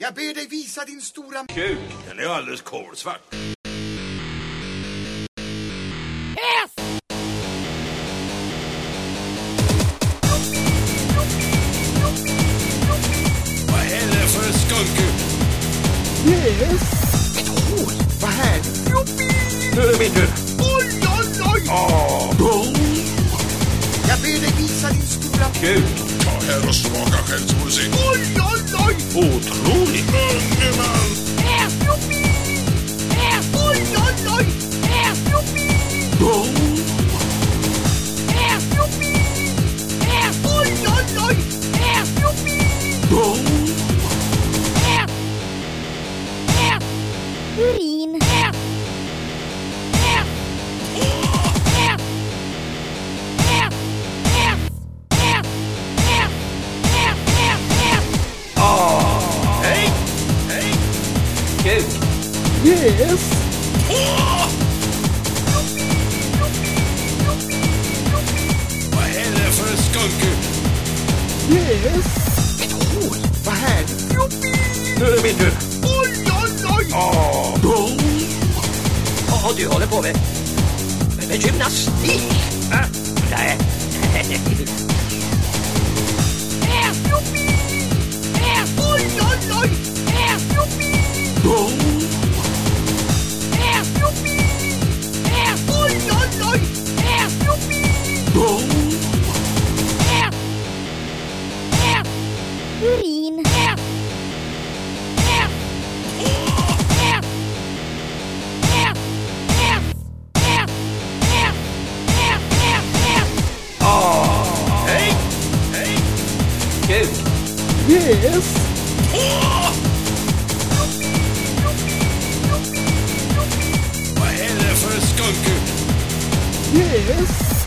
Jag ber dig visa din stora... Kuk, den är alldeles kolsvart. Ett hål! Vad härligt! Nu är det min tur. Oj, oj, oj! Åh, Jag ber dig visa din stora... kuk. Ta här och smaka själv så får du se. Urin. Hej! Hej! Kuk. Vad Yes. Met goed. Waarheid. Let me do. Oei, oei, oei. Oh. Boom. Oh, die holle poppen. Met gymnastiek. Ah, nee. Yes, joepie. Urin. Hej! Hej! Kuk. Vad är det för skunke? Yes.